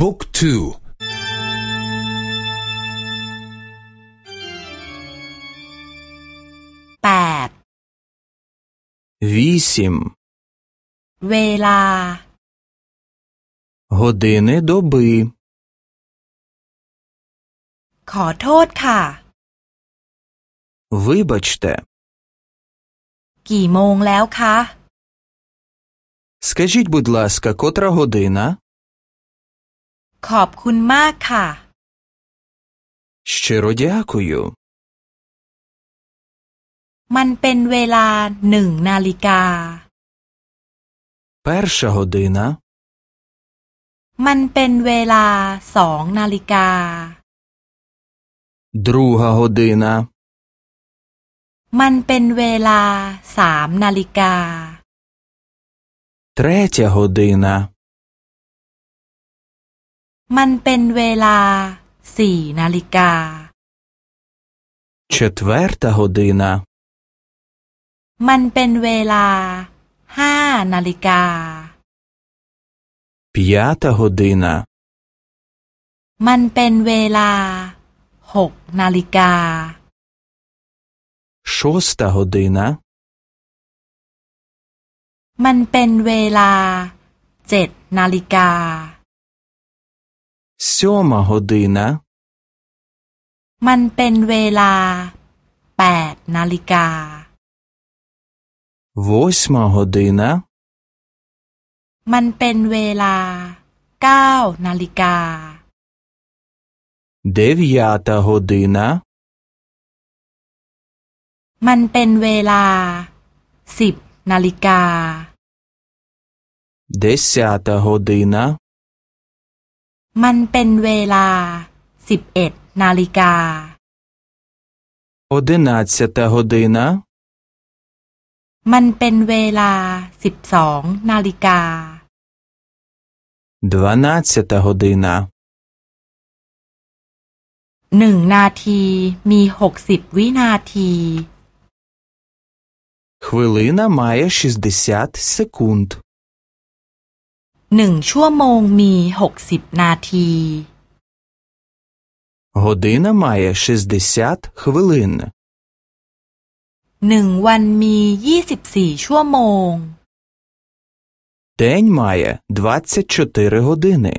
บุ๊กทู แปด вісім เวลา години доби, ขอโทษค่ะ вибачте, กี่โมงแล้วคะ скажіть, будь ласка, котра година? ขอบคุณมากค่ะ Щиро дякую. มันเป็นเวลาหนึ่งนาฬิกา Перша година, มันเป็นเวลาสองนาฬิกา друга година, มันเป็นเวลาสามนาฬิกา третя година, มันเป็นเวลาสี่นาฬิกา четверта година, มันเป็นเวลาห้านาฬิกา п'ята година, มันเป็นเวลาหกนาฬิกา шоста година, มันเป็นเวลาเจ็ดนาฬิกา сьома година, มันเป็นเวลาแปดนาฬิกา восьма година, มันเป็นเวลาเก้านาฬิกา дев'ята година, มันเป็นเวลาสิบนาฬิกา десята година, มันเป็นเวลาสิบเอ็ดนาฬิกา одинадцята година, มันเป็นเวลาสิบสองนาฬิกา дванадцята година, หนึ่งนาทีมีหกสิบวินาที хвилина має 60 секунд. หนึ่งชั่วโมงมีหกสิบนาที Година має 60 хвилин. หนึ่งวันมียี่สิบสี่ชั่วโมง День має 24 години.